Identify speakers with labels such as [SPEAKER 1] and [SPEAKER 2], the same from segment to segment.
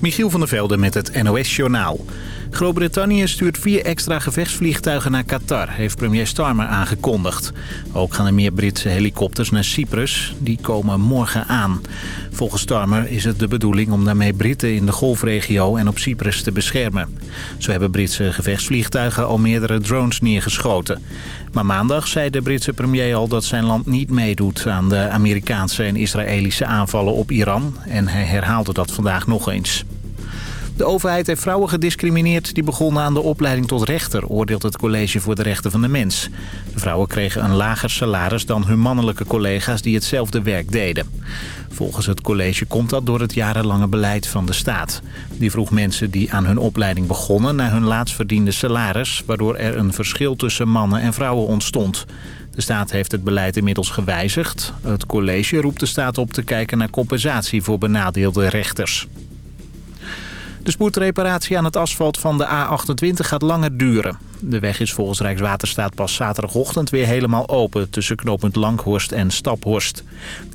[SPEAKER 1] Michiel van der Velde met het NOS-journaal. Groot-Brittannië stuurt vier extra gevechtsvliegtuigen naar Qatar, heeft premier Starmer aangekondigd. Ook gaan er meer Britse helikopters naar Cyprus. Die komen morgen aan. Volgens Starmer is het de bedoeling om daarmee Britten in de golfregio en op Cyprus te beschermen. Zo hebben Britse gevechtsvliegtuigen al meerdere drones neergeschoten. Maar maandag zei de Britse premier al dat zijn land niet meedoet aan de Amerikaanse en Israëlische aanvallen op Iran. En hij herhaalde dat vandaag nog eens. De overheid heeft vrouwen gediscrimineerd die begonnen aan de opleiding tot rechter, oordeelt het College voor de Rechten van de Mens. De vrouwen kregen een lager salaris dan hun mannelijke collega's die hetzelfde werk deden. Volgens het college komt dat door het jarenlange beleid van de staat. Die vroeg mensen die aan hun opleiding begonnen naar hun laatst verdiende salaris, waardoor er een verschil tussen mannen en vrouwen ontstond. De staat heeft het beleid inmiddels gewijzigd. Het college roept de staat op te kijken naar compensatie voor benadeelde rechters. De spoedreparatie aan het asfalt van de A28 gaat langer duren. De weg is volgens Rijkswaterstaat pas zaterdagochtend weer helemaal open... tussen knooppunt Langhorst en Staphorst.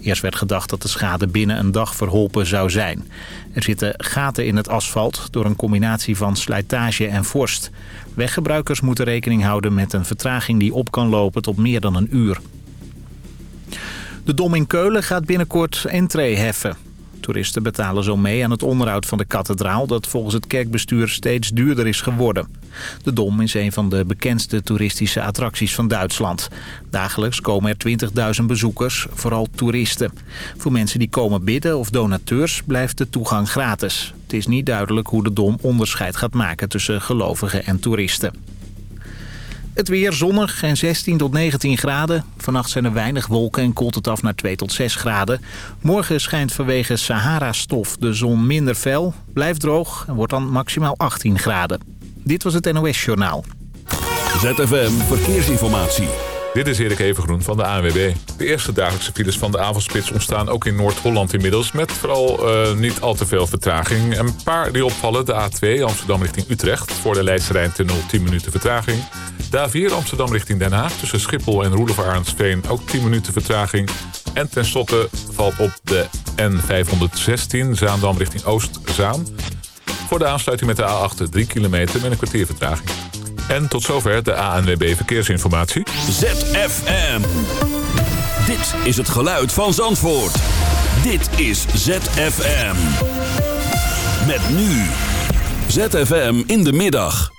[SPEAKER 1] Eerst werd gedacht dat de schade binnen een dag verholpen zou zijn. Er zitten gaten in het asfalt door een combinatie van slijtage en vorst. Weggebruikers moeten rekening houden met een vertraging die op kan lopen tot meer dan een uur. De Dom in Keulen gaat binnenkort entree heffen. Toeristen betalen zo mee aan het onderhoud van de kathedraal... dat volgens het kerkbestuur steeds duurder is geworden. De Dom is een van de bekendste toeristische attracties van Duitsland. Dagelijks komen er 20.000 bezoekers, vooral toeristen. Voor mensen die komen bidden of donateurs blijft de toegang gratis. Het is niet duidelijk hoe de Dom onderscheid gaat maken tussen gelovigen en toeristen. Het weer zonnig en 16 tot 19 graden. Vannacht zijn er weinig wolken en koelt het af naar 2 tot 6 graden. Morgen schijnt vanwege Sahara-stof de zon minder fel, blijft droog en wordt dan maximaal 18 graden. Dit was het NOS Journaal.
[SPEAKER 2] ZFM Verkeersinformatie.
[SPEAKER 3] Dit is Erik Evengroen van de ANWB. De eerste dagelijkse files van de avondspits ontstaan ook in Noord-Holland inmiddels... met vooral uh, niet al te veel vertraging. Een paar die opvallen, de A2 Amsterdam richting Utrecht... voor de Leidse Rijntunnel 10 minuten vertraging. De A4 Amsterdam richting Den Haag tussen Schiphol en Roelof ook 10 minuten vertraging. En tenslotte valt op de N516 Zaandam richting Oost-Zaan... voor de aansluiting met de A8 3 kilometer met een kwartier vertraging. En tot zover de ANWB Verkeersinformatie.
[SPEAKER 2] ZFM. Dit is het geluid van Zandvoort. Dit is ZFM. Met nu. ZFM in de middag.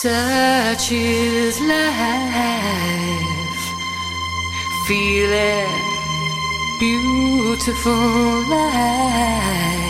[SPEAKER 4] Such is life. Feel it. Beautiful life.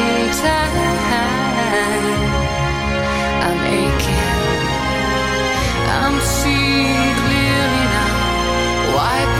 [SPEAKER 5] Why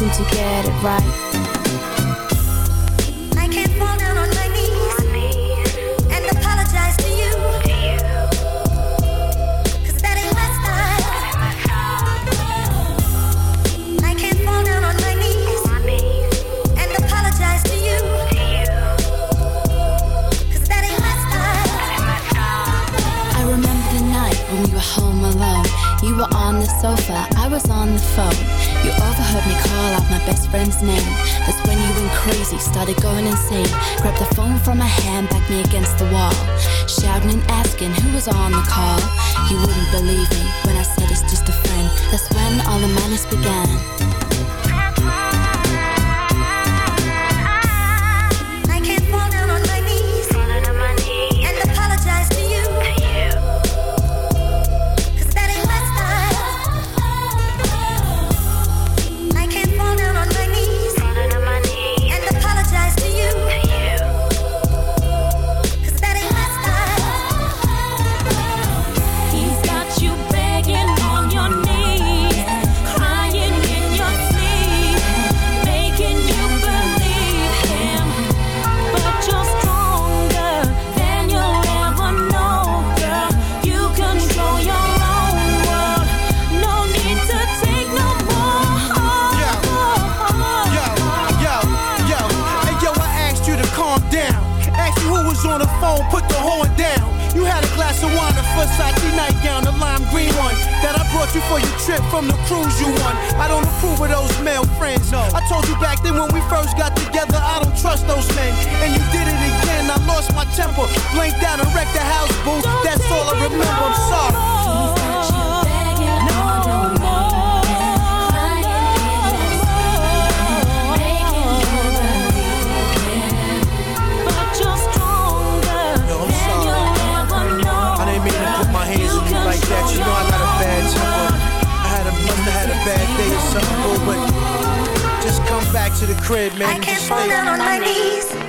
[SPEAKER 5] need to get it right.
[SPEAKER 6] Sofa, I was on the phone. You overheard me call out my best friend's name. That's when you went crazy, started going insane. Grabbed the phone from my hand, backed me against the wall. Shouting and asking who was on the call. You wouldn't believe me when I said it's just a friend. That's when all the madness began.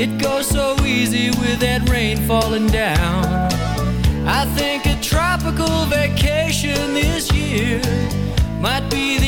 [SPEAKER 7] It goes so easy with that rain falling down. I think a tropical vacation this year Might be the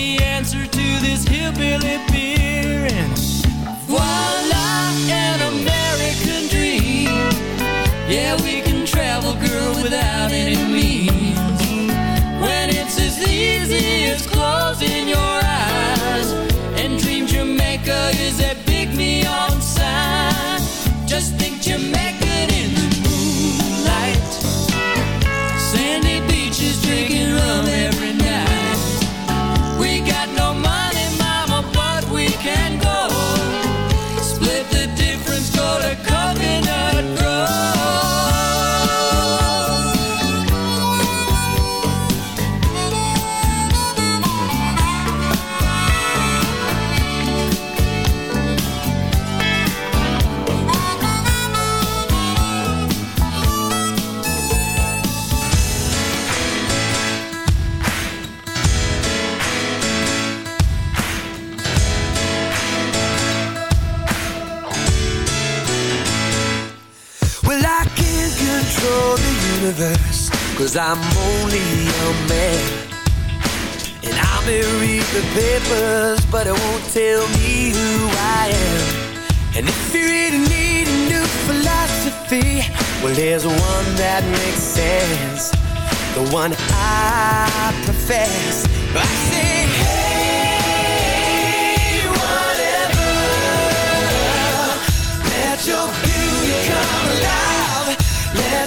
[SPEAKER 8] universe Cause I'm only a man. And I may read the papers But it won't tell me who I am. And if you really need a new philosophy Well, there's one that makes sense. The one I profess. I say,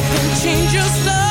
[SPEAKER 8] step and change your
[SPEAKER 2] soul.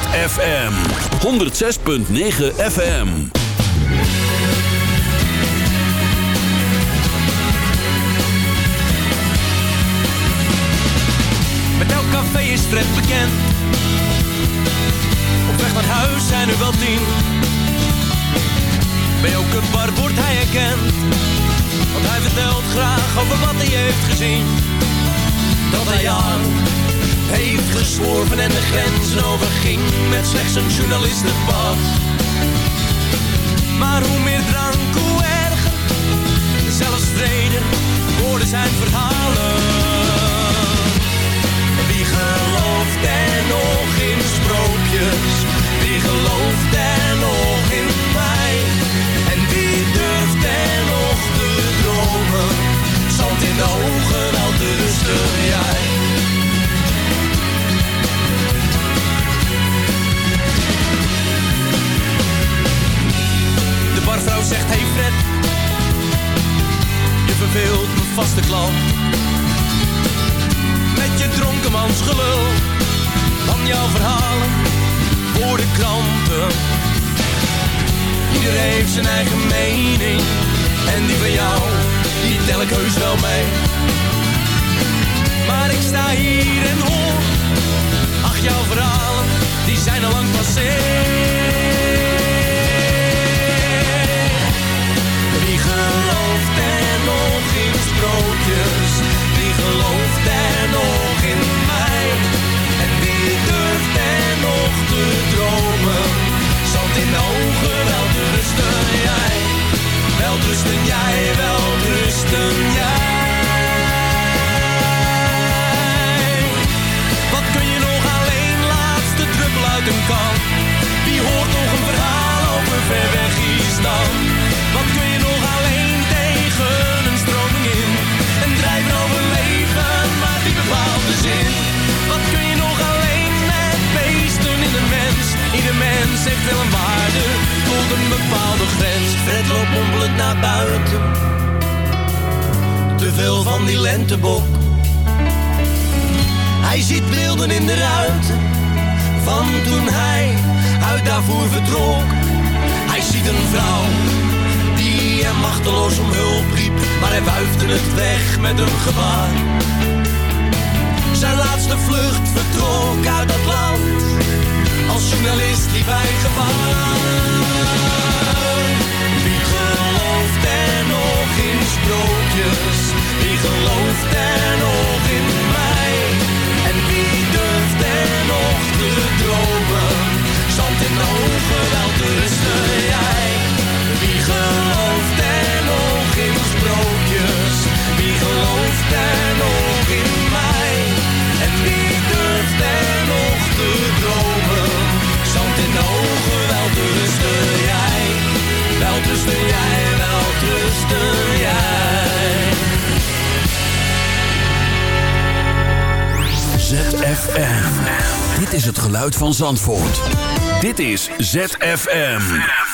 [SPEAKER 2] ZFM 106.9 FM.
[SPEAKER 9] Met elk café is Fred bekend. Op weg naar huis zijn er wel tien. Bij elke bar wordt hij herkend. Want hij vertelt graag over wat hij heeft gezien. Dat hij jaren heeft gesworven en de grenzen overging. Met slechts een journalistenpas. Maar hoe meer drank, hoe erger. Zelfs vrede worden zijn verhalen. Wie gelooft er nog in sprookjes? Wie gelooft er nog in mij? En wie durft er nog te dromen? Zand in de ogen, wel te rusten jij. Zegt, hey Fred, je verveelt mijn vaste klant met je dronkenmansgelul van jouw verhalen voor de kranten. Ieder heeft zijn eigen mening en die van jou, die tel ik heus wel mee. Maar ik sta hier en hoor, ach jouw verhalen, die zijn al lang passé. Machteloos om hulp riep, maar hij wuifde het weg met een gebaar. Zijn laatste vlucht vertrok uit dat land, als journalist liep hij gevaar. Wie gelooft er nog in sprookjes? Wie gelooft er nog Wel te rusten jij, wel te rusten jij.
[SPEAKER 2] ZFM. Dit is het geluid van Zandvoort. Dit is ZFM.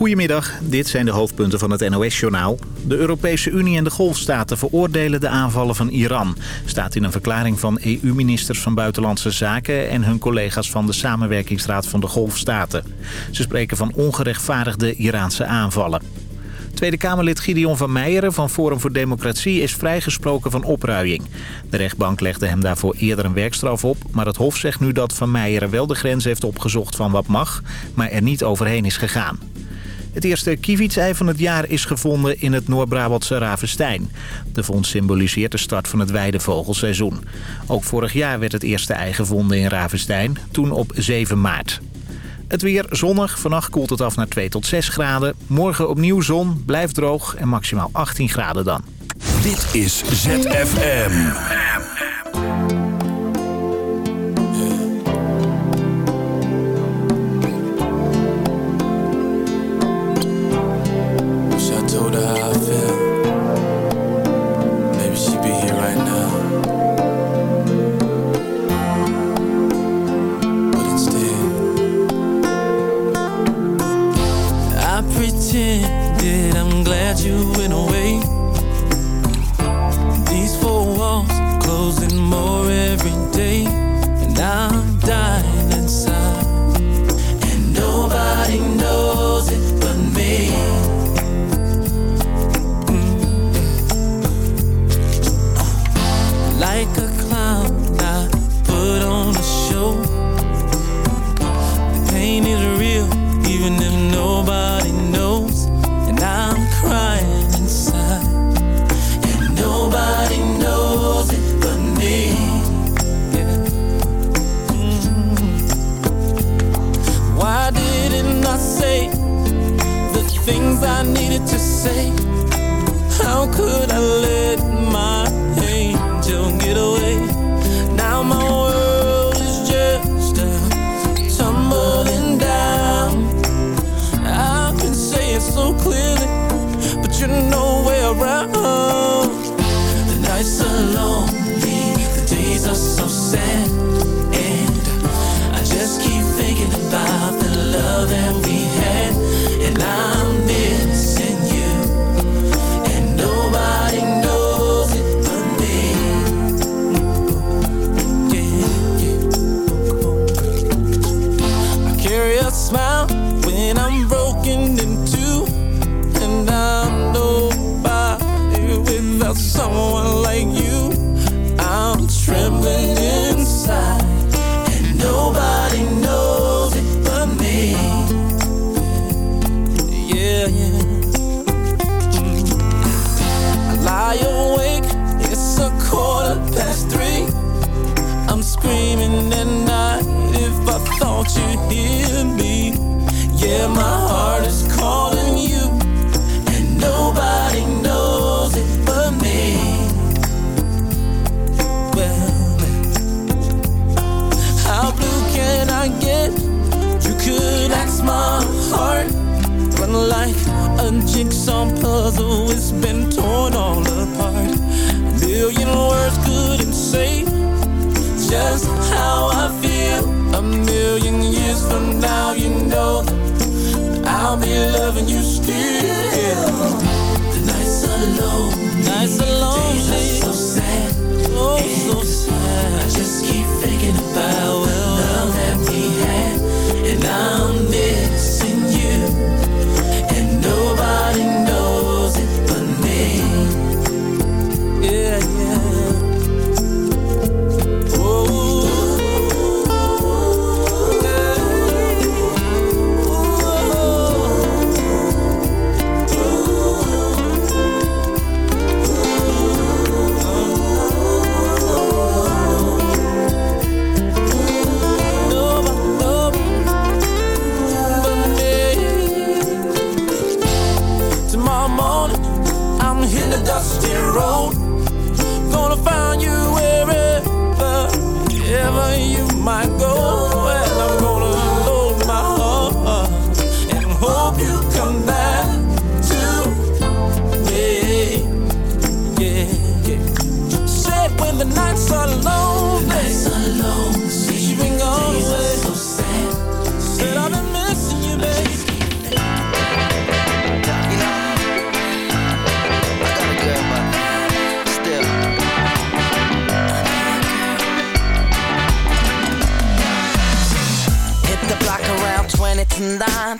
[SPEAKER 1] Goedemiddag, dit zijn de hoofdpunten van het NOS-journaal. De Europese Unie en de Golfstaten veroordelen de aanvallen van Iran. Staat in een verklaring van EU-ministers van Buitenlandse Zaken... en hun collega's van de Samenwerkingsraad van de Golfstaten. Ze spreken van ongerechtvaardigde Iraanse aanvallen. Tweede Kamerlid Gideon van Meijeren van Forum voor Democratie is vrijgesproken van opruiing. De rechtbank legde hem daarvoor eerder een werkstraf op, maar het Hof zegt nu dat van Meijeren wel de grens heeft opgezocht van wat mag, maar er niet overheen is gegaan. Het eerste kievitsei van het jaar is gevonden in het Noord-Brabantse Ravenstein. De vondst symboliseert de start van het weidevogelseizoen. Ook vorig jaar werd het eerste ei gevonden in Ravenstein, toen op 7 maart. Het weer zonnig. Vannacht koelt het af naar 2 tot 6 graden. Morgen opnieuw zon, blijft droog en maximaal 18 graden dan.
[SPEAKER 2] Dit is ZFM.
[SPEAKER 10] I. Maybe she be here right now. I'm glad you went away These four walls closing more every day And I'm dying a jigsaw puzzle, it's been torn all apart. A million words couldn't say just how I feel. A million years from now, you know I'll be loving you still. The nights are lonely, nights are lonely, days are so sad, oh so sad. I just keep thinking about the love that we had, and I'm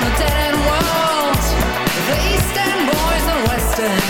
[SPEAKER 11] on a dead end world The East End boys and Western.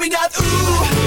[SPEAKER 11] we got
[SPEAKER 8] ooh.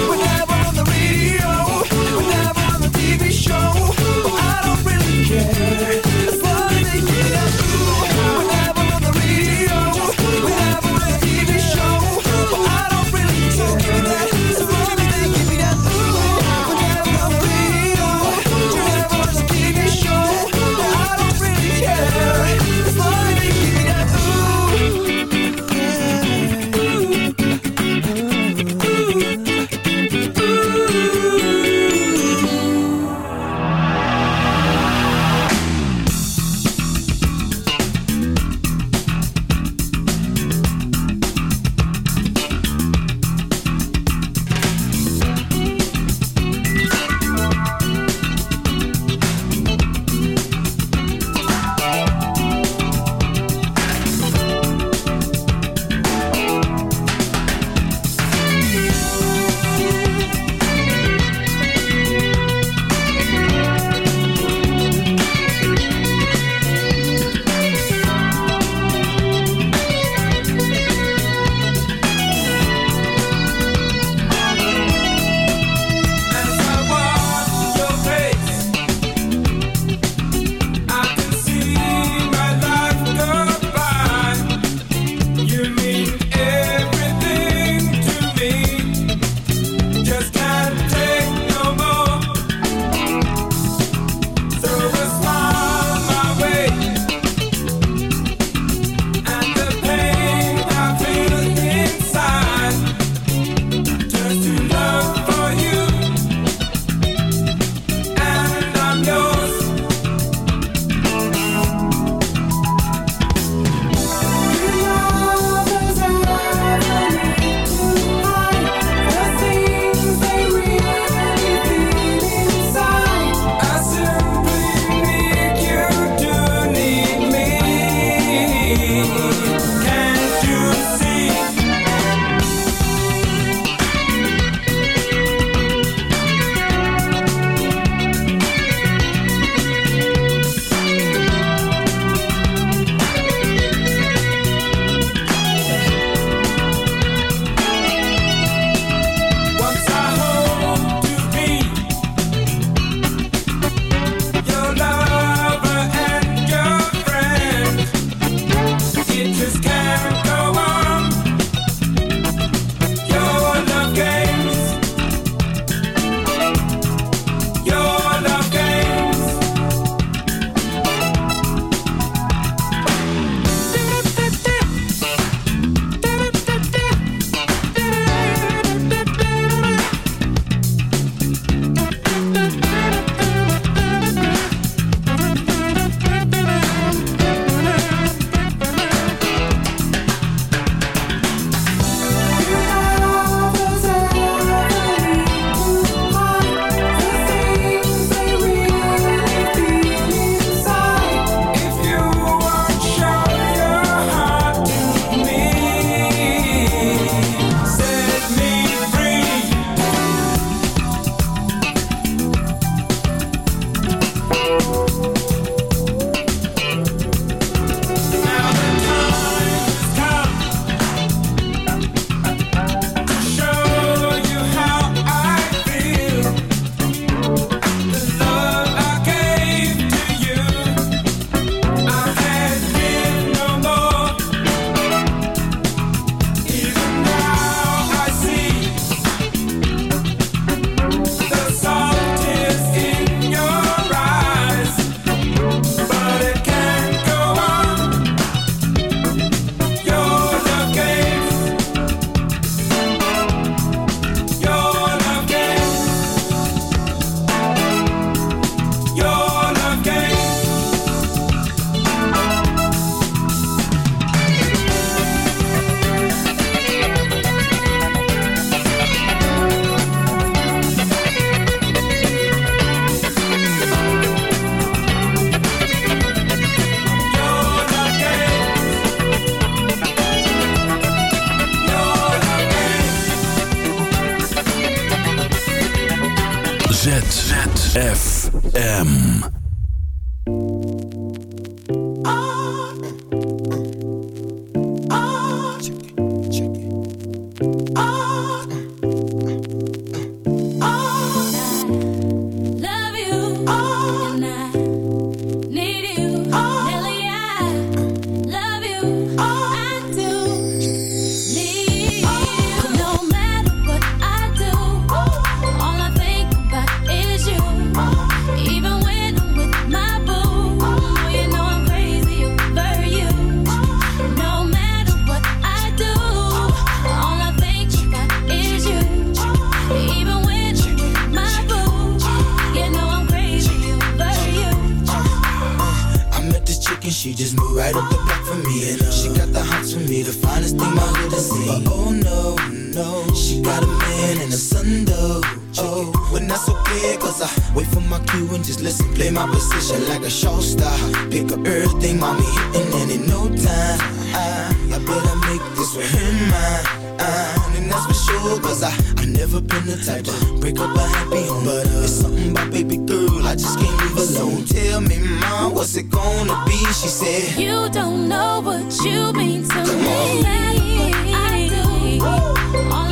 [SPEAKER 12] She just moved right up the block for me. And she got the hots for me, the finest thing my hood has seen. But oh no, no, she got a man and a son though. Oh, but that's okay, cause I wait for my cue and just listen, play my position like a show star. Pick up everything, mommy, and in no time, I, I better make this with him mine. Uh, and that's for sure, cause I, I never been the type to break up a happy home. But uh, it's something about baby girl, I just can't leave alone. Tell me, mom, what's it gonna be? She said,
[SPEAKER 6] You don't know what you mean to me. I do.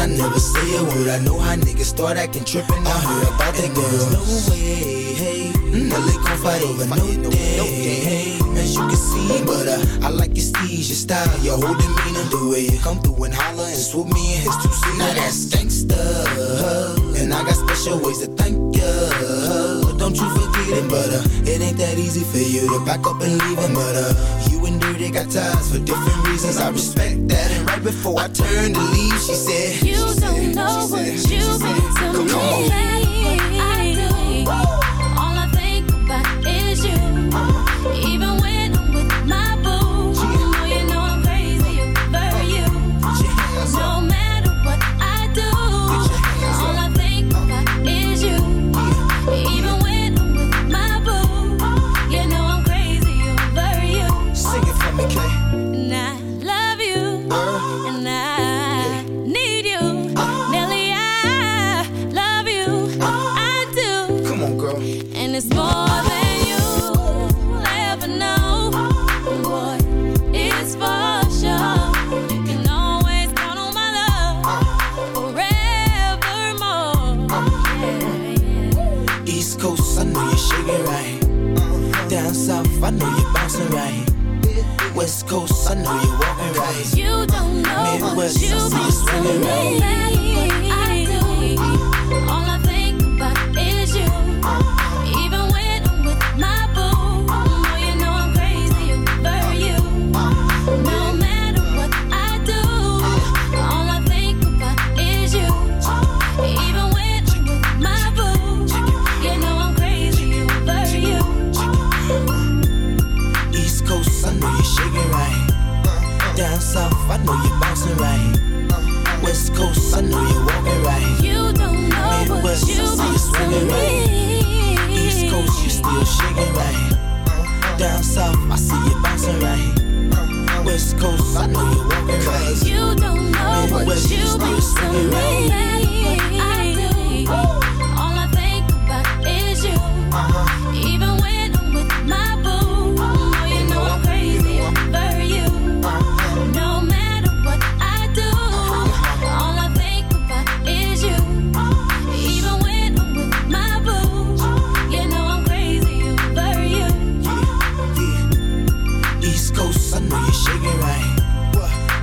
[SPEAKER 6] I
[SPEAKER 12] never say a word. I know how niggas start acting tripping. I heard about that girl. No way, hey. Nelly gon' fight over no day. As you can see, but uh, I like your steez, your style, your whole demeanor, the way you come through and holler and swoop me in his two seat. Now that's gangsta, and I got special ways to thank ya. Don't you forget it, but uh, it ain't that easy for you to back up and leave him, but uh, you and Dirty got ties for different reasons. I respect that, and right before I turned to leave, she said,
[SPEAKER 6] You don't know what you mean to me. I do. All I think about is you. Even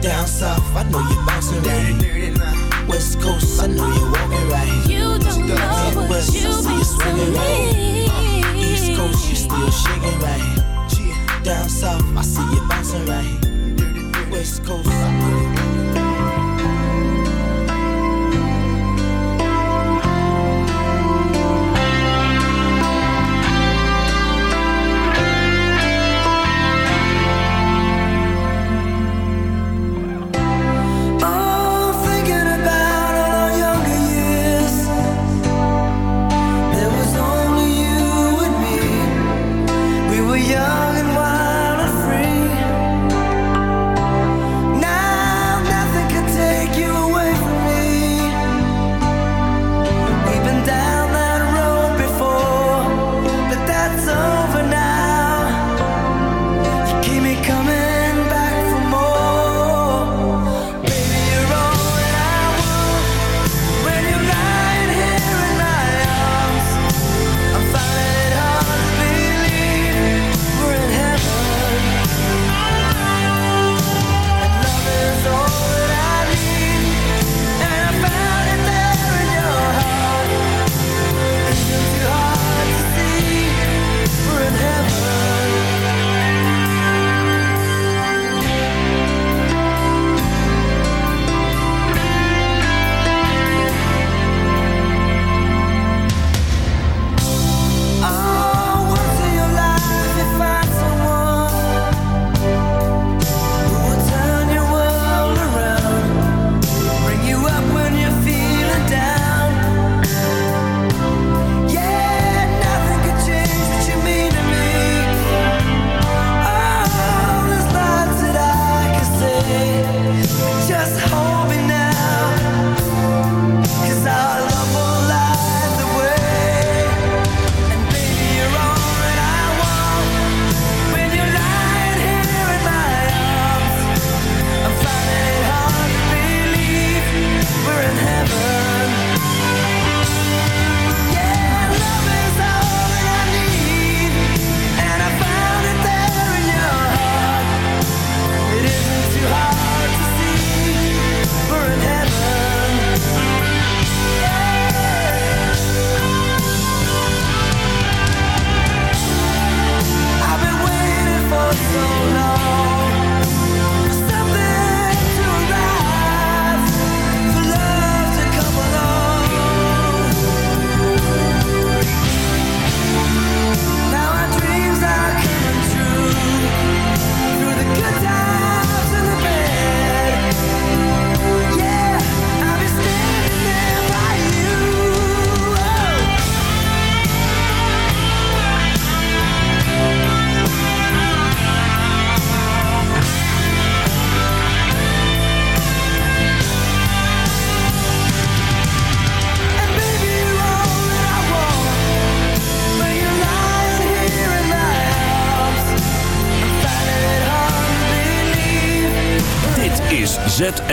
[SPEAKER 12] Down south, I know you're bouncing right. West Coast, I know you're walking right.
[SPEAKER 6] You don't know what
[SPEAKER 12] Midwest, I you
[SPEAKER 6] you
[SPEAKER 12] swinging right.
[SPEAKER 6] me.
[SPEAKER 12] East Coast, you still shaking right. Down south, I see you bouncing right. West Coast, I know
[SPEAKER 6] you